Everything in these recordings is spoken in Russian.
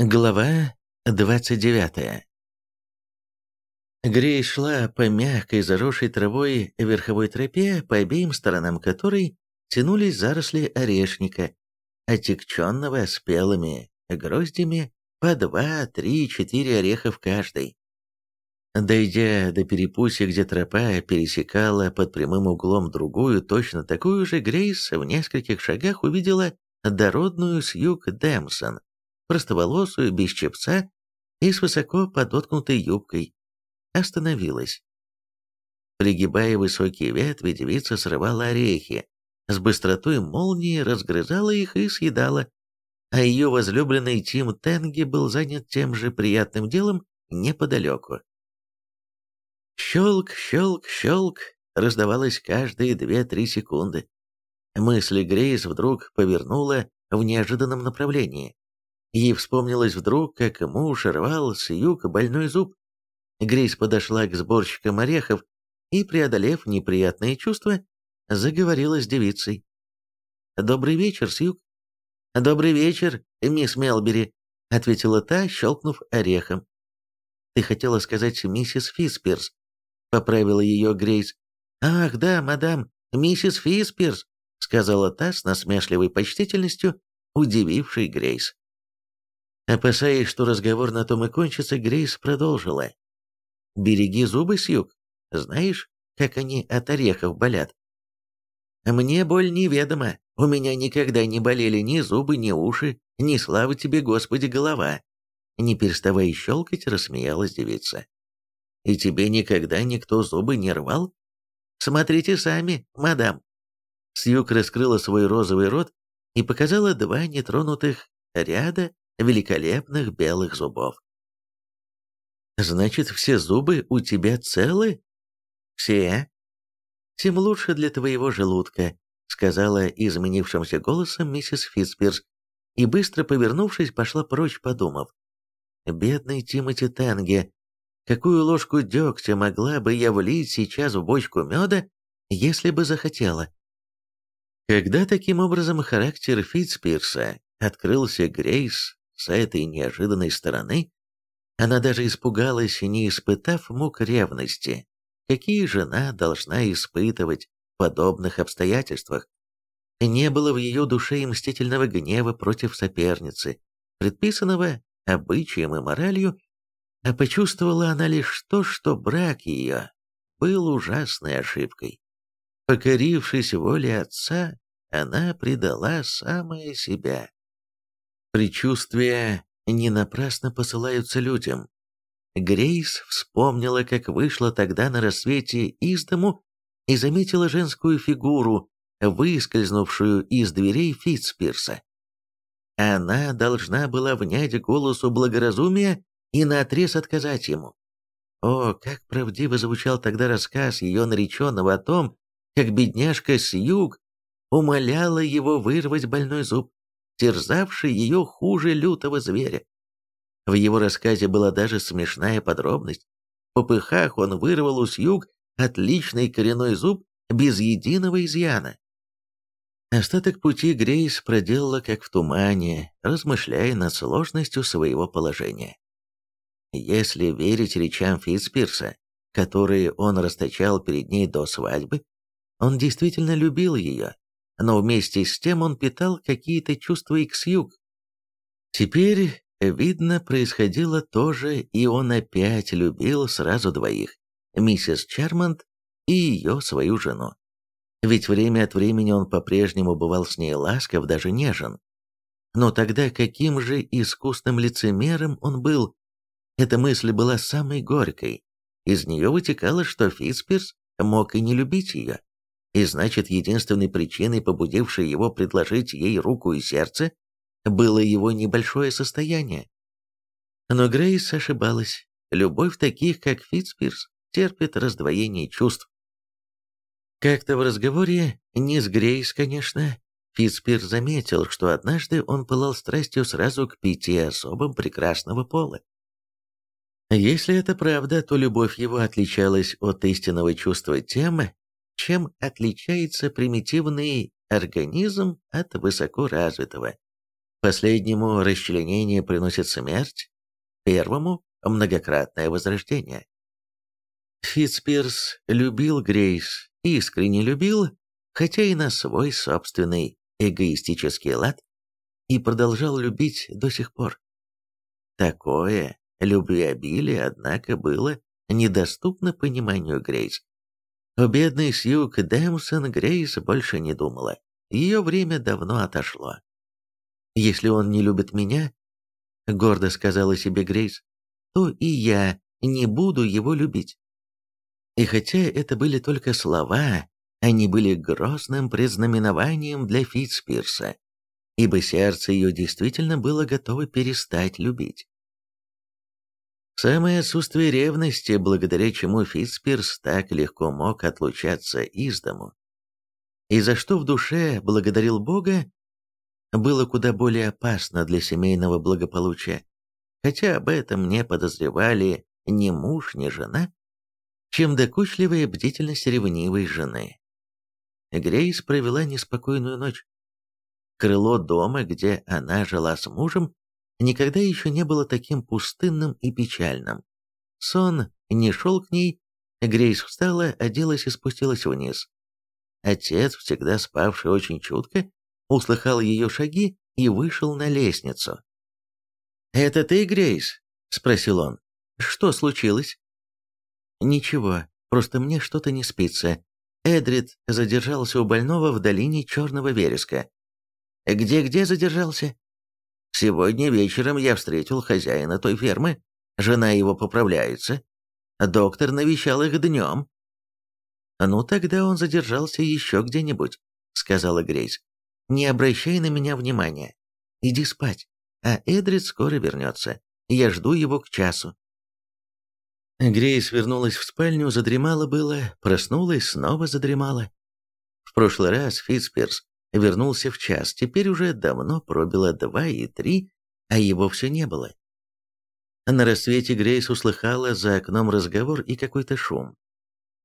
Глава 29 Грей шла по мягкой, заросшей травой верховой тропе, по обеим сторонам которой тянулись заросли орешника, отекченного спелыми гроздями по два, три, четыре ореха в каждой. Дойдя до перепутья, где тропа пересекала под прямым углом другую, точно такую же, Грейс в нескольких шагах увидела дородную Сьюг Дэмсон, простоволосую, без чепца и с высоко подоткнутой юбкой. Остановилась. Пригибая высокие ветви, девица срывала орехи, с быстротой молнии разгрызала их и съедала, а ее возлюбленный Тим Тенги был занят тем же приятным делом неподалеку. Щелк, щелк, щелк раздавалось каждые две-три секунды. Мысли Грейс вдруг повернула в неожиданном направлении. Ей вспомнилось вдруг, как муж рвал с юга больной зуб. Грейс подошла к сборщикам орехов и, преодолев неприятные чувства, заговорила с девицей. «Добрый вечер, Сьюг». «Добрый вечер, мисс Мелбери», — ответила та, щелкнув орехом. «Ты хотела сказать миссис Фисперс», — поправила ее Грейс. «Ах, да, мадам, миссис Фисперс», — сказала та с насмешливой почтительностью, удивившей Грейс. Опасаясь, что разговор на том и кончится, Грейс продолжила. «Береги зубы, Сьюг. Знаешь, как они от орехов болят?» «Мне боль неведома. У меня никогда не болели ни зубы, ни уши, ни, слава тебе, Господи, голова». Не переставая щелкать, рассмеялась девица. «И тебе никогда никто зубы не рвал?» «Смотрите сами, мадам». Сьюг раскрыла свой розовый рот и показала два нетронутых ряда великолепных белых зубов. «Значит, все зубы у тебя целы?» «Все?» «Тем лучше для твоего желудка», — сказала изменившимся голосом миссис Фитспирс, и, быстро повернувшись, пошла прочь, подумав. «Бедный Тимоти Тенге, какую ложку дегтя могла бы я влить сейчас в бочку меда, если бы захотела?» Когда таким образом характер Фитспирса открылся Грейс, с этой неожиданной стороны она даже испугалась, не испытав мук ревности, какие жена должна испытывать в подобных обстоятельствах. Не было в ее душе и мстительного гнева против соперницы, предписанного обычаем и моралью, а почувствовала она лишь то, что брак ее был ужасной ошибкой. Покорившись воле отца, она предала самое себя. Предчувствия не напрасно посылаются людям. Грейс вспомнила, как вышла тогда на рассвете из дому и заметила женскую фигуру, выскользнувшую из дверей Фитцпирса. Она должна была внять голосу благоразумия и наотрез отказать ему. О, как правдиво звучал тогда рассказ ее нареченного о том, как бедняжка Сьюг умоляла его вырвать больной зуб терзавший ее хуже лютого зверя. В его рассказе была даже смешная подробность. В попыхах он вырвал у Сьюг отличный коренной зуб без единого изъяна. Остаток пути Грейс проделала как в тумане, размышляя над сложностью своего положения. Если верить речам Фитспирса, которые он расточал перед ней до свадьбы, он действительно любил ее, но вместе с тем он питал какие-то чувства и к Сьюг. Теперь, видно, происходило то же, и он опять любил сразу двоих, миссис Чармонт и ее, свою жену. Ведь время от времени он по-прежнему бывал с ней ласков, даже нежен. Но тогда каким же искусным лицемером он был? Эта мысль была самой горькой. Из нее вытекало, что Фитспирс мог и не любить ее. И значит, единственной причиной, побудившей его предложить ей руку и сердце, было его небольшое состояние. Но Грейс ошибалась. Любовь таких, как Фитспирс, терпит раздвоение чувств. Как-то в разговоре, не с Грейс, конечно, Фитспирс заметил, что однажды он пылал страстью сразу к пяти особам прекрасного пола. Если это правда, то любовь его отличалась от истинного чувства тем, чем отличается примитивный организм от высокоразвитого. Последнему расчленение приносит смерть, первому – многократное возрождение. Фитцпирс любил Грейс, искренне любил, хотя и на свой собственный эгоистический лад, и продолжал любить до сих пор. Такое любвеобилие, однако, было недоступно пониманию Грейс. У бедной Сьюк Дэмсон Грейс больше не думала. Ее время давно отошло. «Если он не любит меня, — гордо сказала себе Грейс, — то и я не буду его любить». И хотя это были только слова, они были грозным предзнаменованием для Фитцпирса, ибо сердце ее действительно было готово перестать любить. Самое отсутствие ревности, благодаря чему Фитцпирс так легко мог отлучаться из дому, и за что в душе благодарил Бога, было куда более опасно для семейного благополучия, хотя об этом не подозревали ни муж, ни жена, чем докучливая бдительность ревнивой жены. Грейс провела неспокойную ночь. Крыло дома, где она жила с мужем, никогда еще не было таким пустынным и печальным. Сон не шел к ней, Грейс встала, оделась и спустилась вниз. Отец, всегда спавший очень чутко, услыхал ее шаги и вышел на лестницу. «Это ты, Грейс?» — спросил он. «Что случилось?» «Ничего, просто мне что-то не спится. Эдрид задержался у больного в долине Черного Вереска». «Где-где задержался?» «Сегодня вечером я встретил хозяина той фермы. Жена его поправляется. Доктор навещал их днем». «Ну, тогда он задержался еще где-нибудь», — сказала Грейс. «Не обращай на меня внимания. Иди спать, а Эдрид скоро вернется. Я жду его к часу». Грейс вернулась в спальню, задремала было, проснулась, снова задремала. В прошлый раз Фитцперс вернулся в час, теперь уже давно пробило два и три, а его все не было. На рассвете Грейс услыхала за окном разговор и какой-то шум.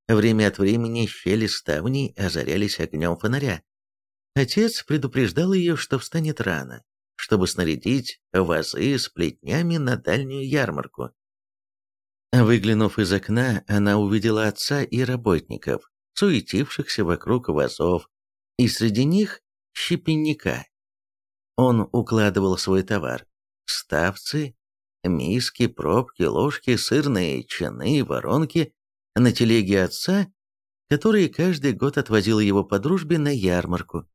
Время от времени щели ставней озарялись огнем фонаря. Отец предупреждал ее, что встанет рано, чтобы снарядить вазы с плетнями на дальнюю ярмарку. Выглянув из окна, она увидела отца и работников, суетившихся вокруг вазов, и среди них щепенника. Он укладывал свой товар. Ставцы, миски, пробки, ложки, сырные чаны, воронки на телеге отца, который каждый год отвозил его по дружбе на ярмарку.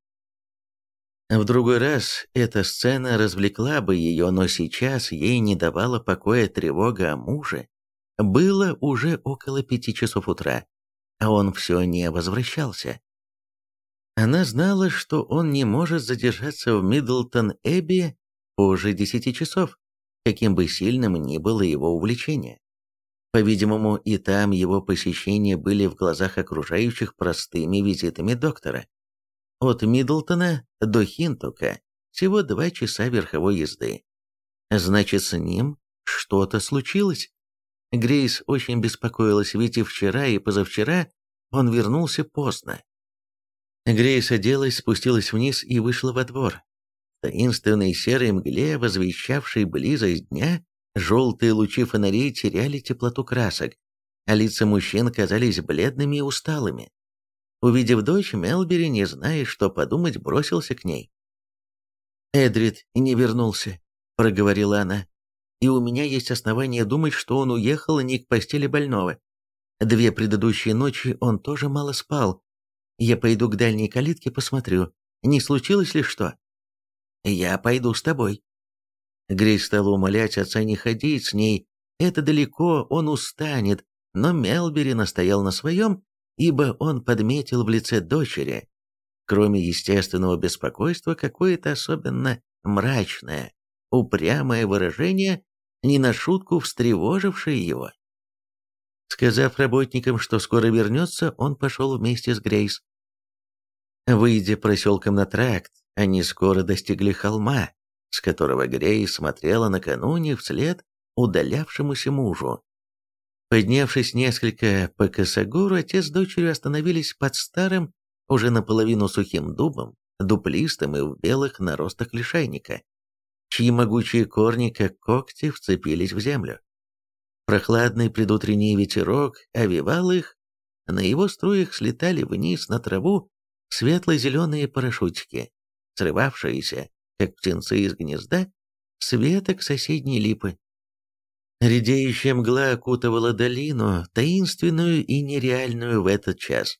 В другой раз эта сцена развлекла бы ее, но сейчас ей не давала покоя тревога о муже, было уже около пяти часов утра, а он все не возвращался. Она знала, что он не может задержаться в Миддлтон-Эбби позже десяти часов, каким бы сильным ни было его увлечение. По-видимому, и там его посещения были в глазах окружающих простыми визитами доктора. От Миддлтона до Хинтука всего два часа верховой езды. Значит, с ним что-то случилось. Грейс очень беспокоилась, ведь и вчера, и позавчера он вернулся поздно. Грейс оделась, спустилась вниз и вышла во двор. В таинственной серой мгле, возвещавшей близость дня, желтые лучи фонарей теряли теплоту красок, а лица мужчин казались бледными и усталыми. Увидев дочь, Мелбери, не зная, что подумать, бросился к ней. «Эдрид не вернулся», — проговорила она и у меня есть основания думать, что он уехал не к постели больного. Две предыдущие ночи он тоже мало спал. Я пойду к дальней калитке, посмотрю, не случилось ли что. Я пойду с тобой. Грейс стала умолять отца не ходить с ней. Это далеко, он устанет, но Мелбери настоял на своем, ибо он подметил в лице дочери, кроме естественного беспокойства, какое-то особенно мрачное, упрямое выражение, не на шутку встревожившее его. Сказав работникам, что скоро вернется, он пошел вместе с Грейс. Выйдя проселком на тракт, они скоро достигли холма, с которого Грейс смотрела накануне вслед удалявшемуся мужу. Поднявшись несколько по косогору, отец с дочерью остановились под старым, уже наполовину сухим дубом, дуплистым и в белых наростах лишайника. чьи могучие корни, как когти, вцепились в землю. Прохладный предутренний ветерок овивал их, на его струях слетали вниз на траву светло-зеленые парашютики, срывавшиеся, как птенцы из гнезда, с веток соседней липы. Редеющая мгла окутывала долину, таинственную и нереальную в этот час.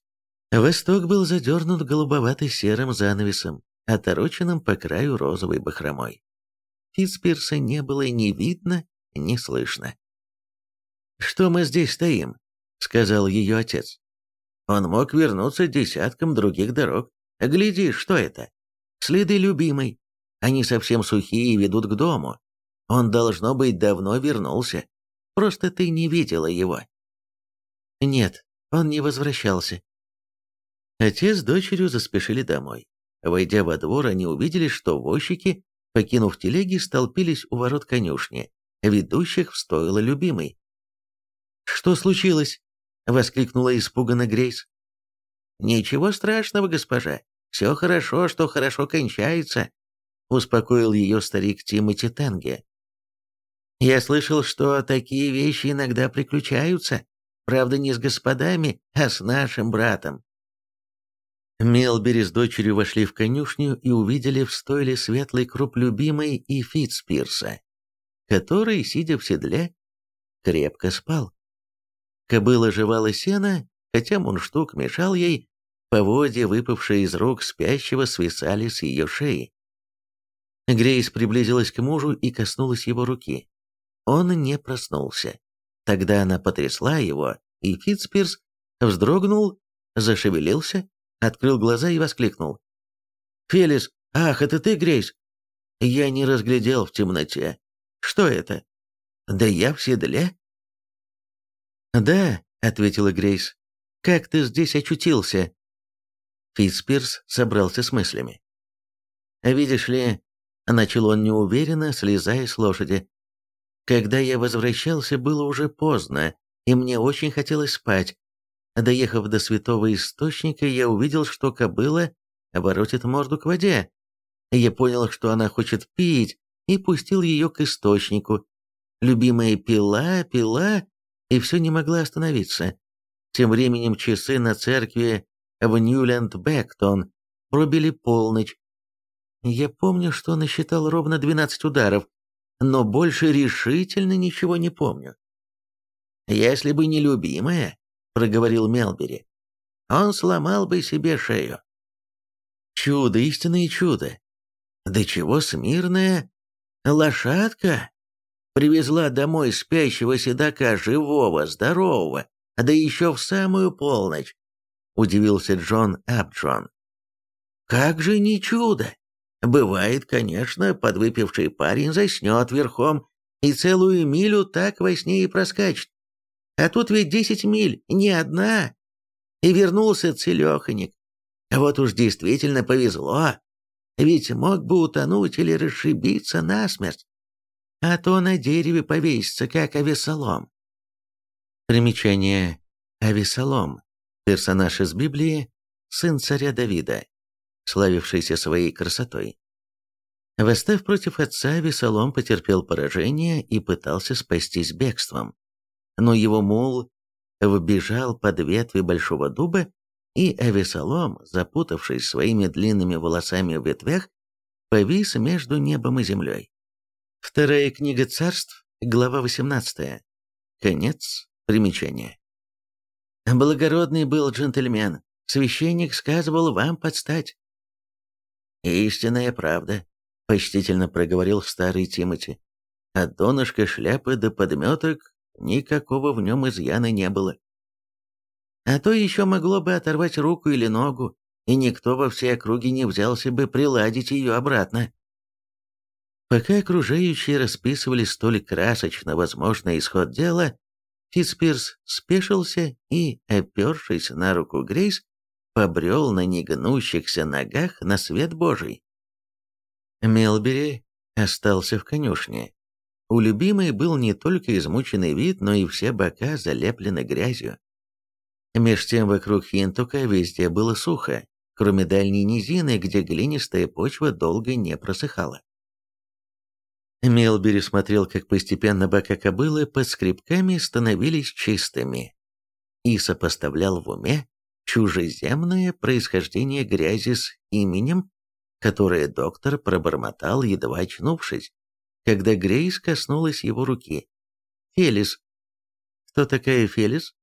Восток был задернут голубовато-серым занавесом, отороченным по краю розовой бахромой. Фитспирса не было ни видно, ни слышно. «Что мы здесь стоим?» — сказал ее отец. «Он мог вернуться десятком других дорог. Гляди, что это? Следы любимой. Они совсем сухие и ведут к дому. Он, должно быть, давно вернулся. Просто ты не видела его». «Нет, он не возвращался». Отец с дочерью заспешили домой. Войдя во двор, они увидели, что возчики, покинув телеги, столпились у ворот конюшни, ведущих в стойло любимой. «Что случилось?» — воскликнула испуганно Грейс. «Ничего страшного, госпожа. Все хорошо, что хорошо кончается», — успокоил ее старик Тимоти Тенге. «Я слышал, что такие вещи иногда приключаются. Правда, не с господами, а с нашим братом». Мелбери с дочерью вошли в конюшню и увидели в стойле светлый круп любимой и Фитцпирса, который, сидя в седле, крепко спал. Кобыла жевала сено, хотя мунштук мешал ей, поводья, выпавшие из рук спящего, свисали с ее шеи. Грейс приблизилась к мужу и коснулась его руки. Он не проснулся. Тогда она потрясла его, и Фитспирс вздрогнул, зашевелился, открыл глаза и воскликнул. «Фелис, ах, это ты, Грейс?» Я не разглядел в темноте. «Что это?» «Да я в седле?» «Да», — ответила Грейс. «Как ты здесь очутился?» Фитспирс собрался с мыслями. «Видишь ли...» — начал он неуверенно, слезая с лошади. «Когда я возвращался, было уже поздно, и мне очень хотелось спать. Доехав до святого источника, я увидел, что кобыла воротит морду к воде. Я понял, что она хочет пить, и пустил ее к источнику. Любимая пила, пила, и все не могла остановиться. Тем временем часы на церкви в Ньюленд-Бэктон пробили полночь. Я помню, что насчитал ровно 12 ударов, но больше решительно ничего не помню. Если бы не любимая, проговорил Мелбери, он сломал бы себе шею. Чудо, истинное чудо. Да чего смирная лошадка? Привезла домой спящего седока, живого, здорового, да еще в самую полночь, удивился Джон Абджон. Как же не чудо! Бывает, конечно, подвыпивший парень заснет верхом и целую милю так во сне и проскачет. А тут ведь десять миль, не одна. И вернулся целеханик. Вот уж действительно повезло. Ведь мог бы утонуть или расшибиться насмерть а то на дереве повесится, как Авесолом. Примечание. Авесолом. Персонаж из Библии, сын царя Давида, славившийся своей красотой. Восстав против отца, Авесолом потерпел поражение и пытался спастись бегством. Но его мул вбежал под ветви большого дуба, и Авесолом, запутавшись своими длинными волосами в ветвях, повис между небом и землей. Вторая книга царств, глава 18. Конец примечания. Благородный был джентльмен, священник сказывал вам подстать. «Истинная правда», — почтительно проговорил старый Тимати. От донышка шляпы до подметок никакого в нем изъяна не было. А то еще могло бы оторвать руку или ногу, и никто во всей округе не взялся бы приладить ее обратно. Пока окружающие расписывали столь красочно возможный исход дела, Фитспирс спешился и, опершись на руку Грейс, побрел на негнущихся ногах на свет Божий. Мелбери остался в конюшне. У любимой был не только измученный вид, но и все бока залеплены грязью. Меж тем вокруг Хинтука везде было сухо, кроме дальней низины, где глинистая почва долго не просыхала. Мелбери смотрел, как постепенно бока кобылы под скребками становились чистыми, и сопоставлял в уме чужеземное происхождение грязи с именем, которое доктор пробормотал, едва очнувшись, когда Грейс коснулась его руки. «Фелис». «Кто такая Фелис?»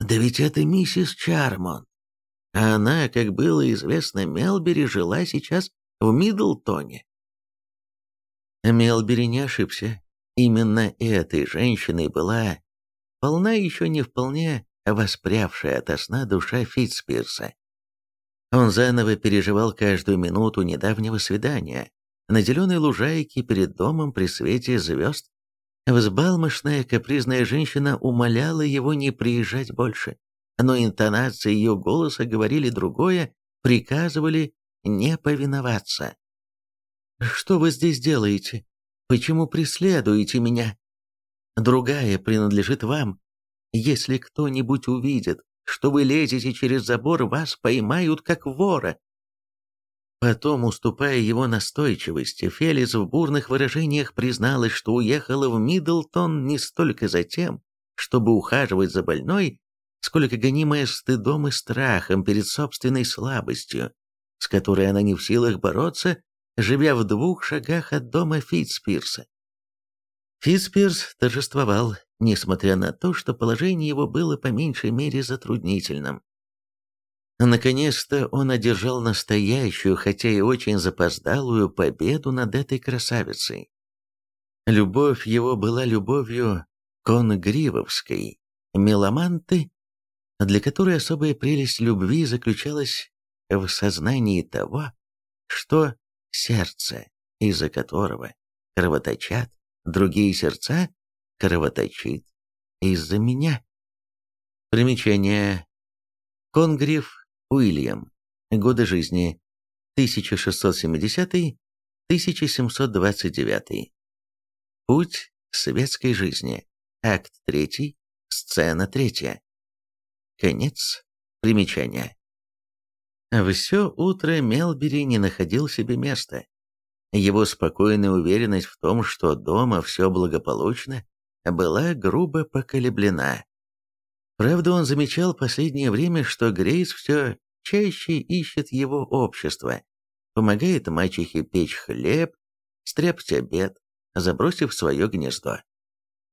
«Да ведь это миссис Чармон. А она, как было известно Мелбери, жила сейчас в Мидлтоне. Мелбери не ошибся. Именно этой женщиной была полна еще не вполне воспрявшая ото сна душа Фитцпирса. Он заново переживал каждую минуту недавнего свидания на зеленой лужайке перед домом при свете звезд. Взбалмошная капризная женщина умоляла его не приезжать больше, но интонации ее голоса говорили другое, приказывали не повиноваться. «Что вы здесь делаете? Почему преследуете меня? Другая принадлежит вам. Если кто-нибудь увидит, что вы лезете через забор, вас поймают как вора». Потом, уступая его настойчивости, Фелис в бурных выражениях призналась, что уехала в Миддлтон не столько за тем, чтобы ухаживать за больной, сколько гонимая стыдом и страхом перед собственной слабостью, с которой она не в силах бороться, живя в двух шагах от дома Фитспирса. Фитспирс торжествовал, несмотря на то, что положение его было по меньшей мере затруднительным. Наконец-то он одержал настоящую, хотя и очень запоздалую, победу над этой красавицей. Любовь его была любовью конгривовской, меломанты, для которой особая прелесть любви заключалась в сознании того, что сердце, из-за которого кровоточат другие сердца, кровоточит из-за меня. Примечание. Конгриф Уильям. Годы жизни 1670-1729. Путь светской жизни. Акт 3. Сцена 3. Конец примечания. Все утро Мелбери не находил себе места. Его спокойная уверенность в том, что дома все благополучно, была грубо поколеблена. Правда, он замечал последнее время, что Грейс все чаще ищет его общество, помогает мачехе печь хлеб, стряпать обед, забросив свое гнездо.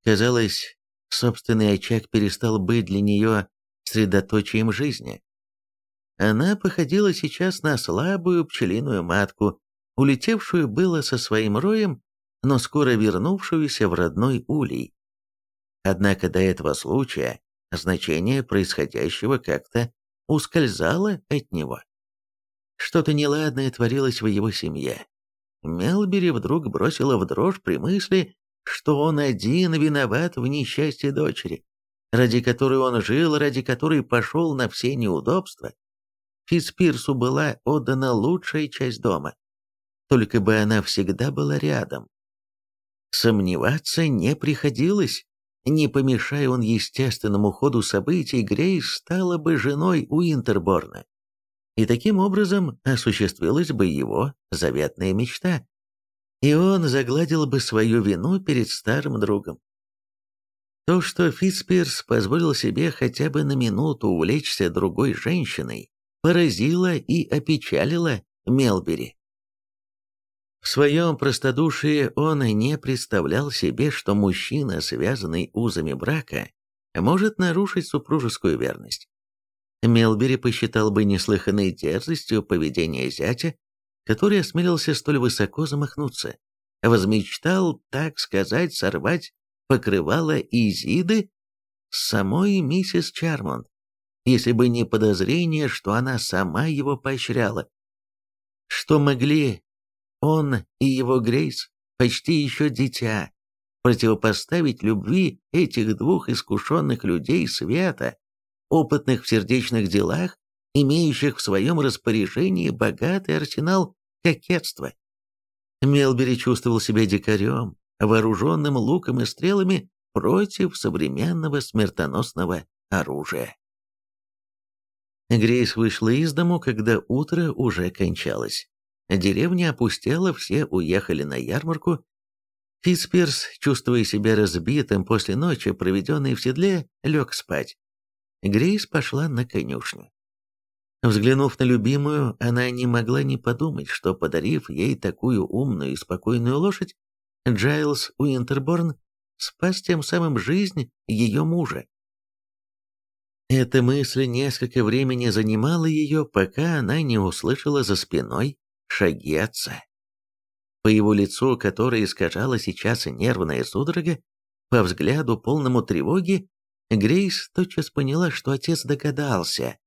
Казалось, собственный очаг перестал быть для нее средоточием жизни. Она походила сейчас на слабую пчелиную матку, улетевшую было со своим роем, но скоро вернувшуюся в родной улей. Однако до этого случая значение происходящего как-то ускользало от него. Что-то неладное творилось в его семье. Мелбери вдруг бросила в дрожь при мысли, что он один виноват в несчастье дочери, ради которой он жил, ради которой пошел на все неудобства. Фитспирсу была отдана лучшая часть дома, только бы она всегда была рядом. Сомневаться не приходилось. Не помешая он естественному ходу событий, Грейс стала бы женой Уинтерборна. И таким образом осуществилась бы его заветная мечта. И он загладил бы свою вину перед старым другом. То, что Фитспирс позволил себе хотя бы на минуту увлечься другой женщиной, поразило и опечалило Мелбери. В своем простодушии он не представлял себе, что мужчина, связанный узами брака, может нарушить супружескую верность. Мелбери посчитал бы неслыханной дерзостью поведения зятя, который осмелился столь высоко замахнуться, возмечтал, так сказать, сорвать покрывало Изиды с самой миссис Чармонт, если бы не подозрение, что она сама его поощряла. Что могли он и его Грейс, почти еще дитя, противопоставить любви этих двух искушенных людей света, опытных в сердечных делах, имеющих в своем распоряжении богатый арсенал кокетства. Мелбери чувствовал себя дикарем, вооруженным луком и стрелами против современного смертоносного оружия. Грейс вышла из дому, когда утро уже кончалось. Деревня опустела, все уехали на ярмарку. Фитспирс, чувствуя себя разбитым после ночи, проведенной в седле, лег спать. Грейс пошла на конюшню. Взглянув на любимую, она не могла не подумать, что, подарив ей такую умную и спокойную лошадь, Джайлз Уинтерборн спас тем самым жизнь ее мужа. Эта мысль несколько времени занимала ее, пока она не услышала за спиной шаги отца. По его лицу, которое искажало сейчас нервная судорога, по взгляду полному тревоги, Грейс тотчас поняла, что отец догадался,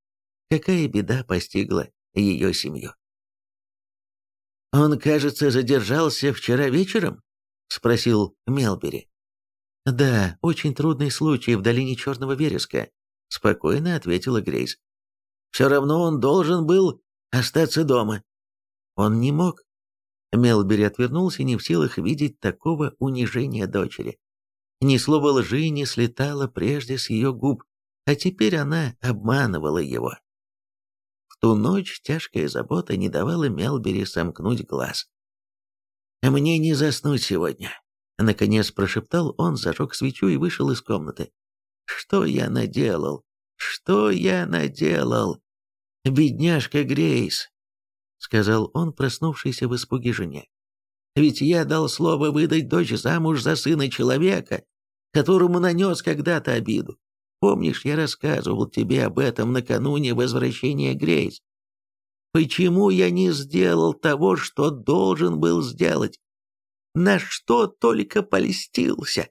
какая беда постигла ее семью. «Он, кажется, задержался вчера вечером?» — спросил Мелбери. «Да, очень трудный случай в долине Черного Вереска», — спокойно ответила Грейс. «Все равно он должен был остаться дома». Он не мог. Мелбери отвернулся, не в силах видеть такого унижения дочери. Ни слова лжи не слетало прежде с ее губ, а теперь она обманывала его. В ту ночь тяжкая забота не давала Мелбери сомкнуть глаз. «Мне не заснуть сегодня», — наконец прошептал он, зажег свечу и вышел из комнаты. «Что я наделал? Что я наделал? Бедняжка Грейс!» — сказал он, проснувшийся в испуге жене. «Ведь я дал слово выдать дочь замуж за сына человека, которому нанес когда-то обиду. Помнишь, я рассказывал тебе об этом накануне возвращения Грейс? Почему я не сделал того, что должен был сделать? На что только полистился?»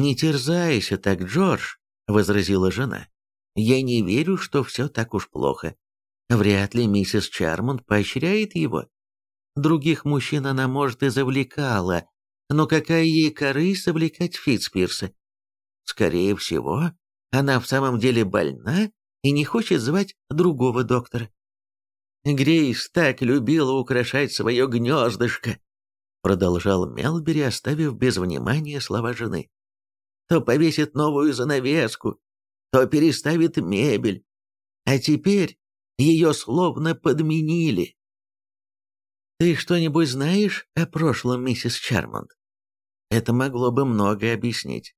«Не терзайся так, Джордж», — возразила жена. «Я не верю, что все так уж плохо. Вряд ли миссис Чармонд поощряет его. Других мужчин она, может, и завлекала, но какая ей корысть завлекать Фитцпирса? Скорее всего, она в самом деле больна и не хочет звать другого доктора. Грейс так любила украшать свое гнездышко, продолжал Мелбери, оставив без внимания слова жены. То повесит новую занавеску, то переставит мебель. А теперь ее словно подменили. Ты что-нибудь знаешь о прошлом миссис Чармонд? Это могло бы многое объяснить.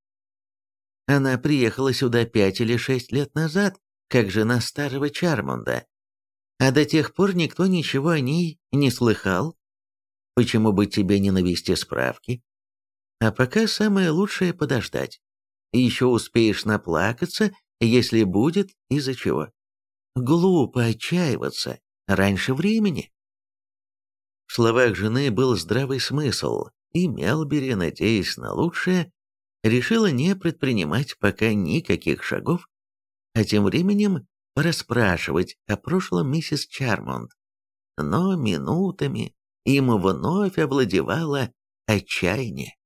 Она приехала сюда пять или шесть лет назад, как жена старого Чармонда, а до тех пор никто ничего о ней не слыхал. Почему бы тебе не навести справки? А пока самое лучшее подождать. Еще успеешь наплакаться, если будет из-за чего. Глупо отчаиваться раньше времени. В словах жены был здравый смысл, и Мелбери, надеясь на лучшее, решила не предпринимать пока никаких шагов, а тем временем расспрашивать о прошлом миссис Чармонд. Но минутами им вновь овладевало отчаяние.